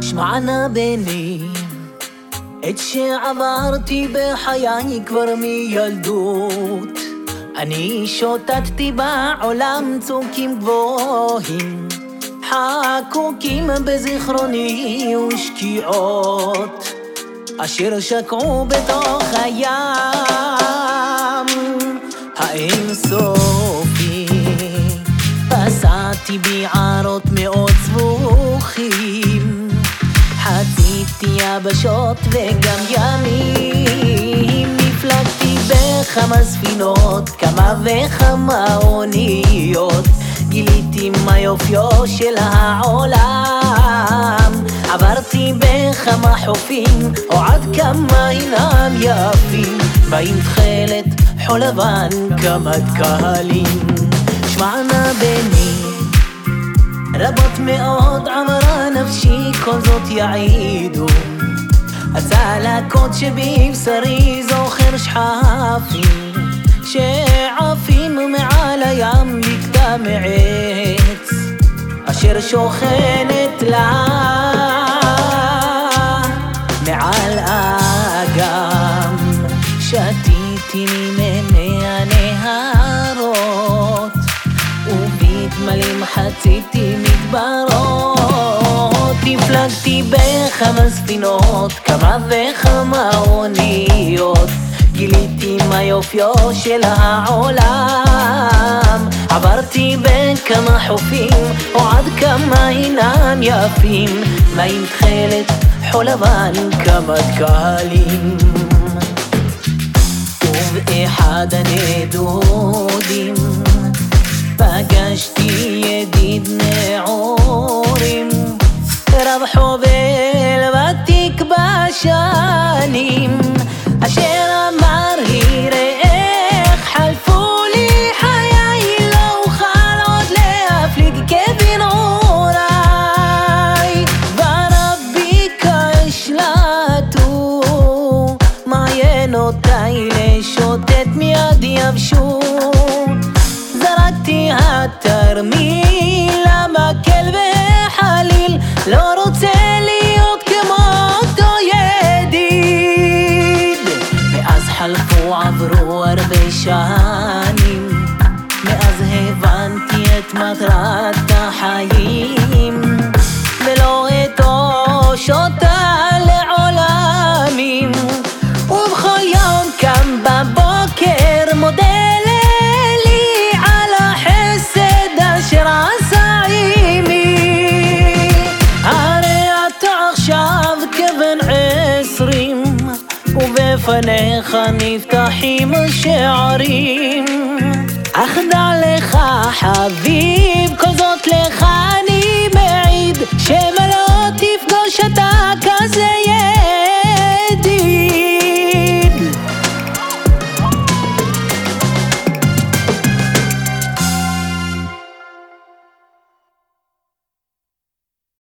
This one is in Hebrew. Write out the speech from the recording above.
שמע נא בני, את שעברתי בחיי כבר מילדות. אני שוטטתי בעולם צוקים גבוהים, חקוקים בזיכרוני ושקיעות, אשר שקעו בתוך הים. האינסופי. פסעתי ביערות מאוד סבוכים, חציתי יבשות וגם ימים, נפלגתי בכמה ספינות, כמה וכמה אוניות, גיליתי מה יופיו של העולם, עברתי בכמה חופים, או עד כמה אינם יפים, באים תכלת, חול לבן, כמה קהלים. שמע נא בני, רבות מאוד עברה נפשי, כל זאת יעידו. הצלקות שבבשרי זוכר שחפים, שעפים מעל הים בקתה מעץ, אשר שוכנת לה שתיתי ממני הנהרות. ובגמלים חציתי מדברות, הפלגתי בכמה ספינות, כמה וכמה אוניות, גיליתי מה יופיו של העולם, עברתי בין כמה חופים, או עד כמה אינם יפים, מים תכלת, חול לבן, כמה קהלים. I had a dream. חלפו עברו הרבה שנים מאז הבנתי את מטרת החיים ולא אתוש אותה לפניך נפתחים השערים. אך דע לך חביב, כל זאת לך אני מעיד שמא לא תפגוש אתה כזה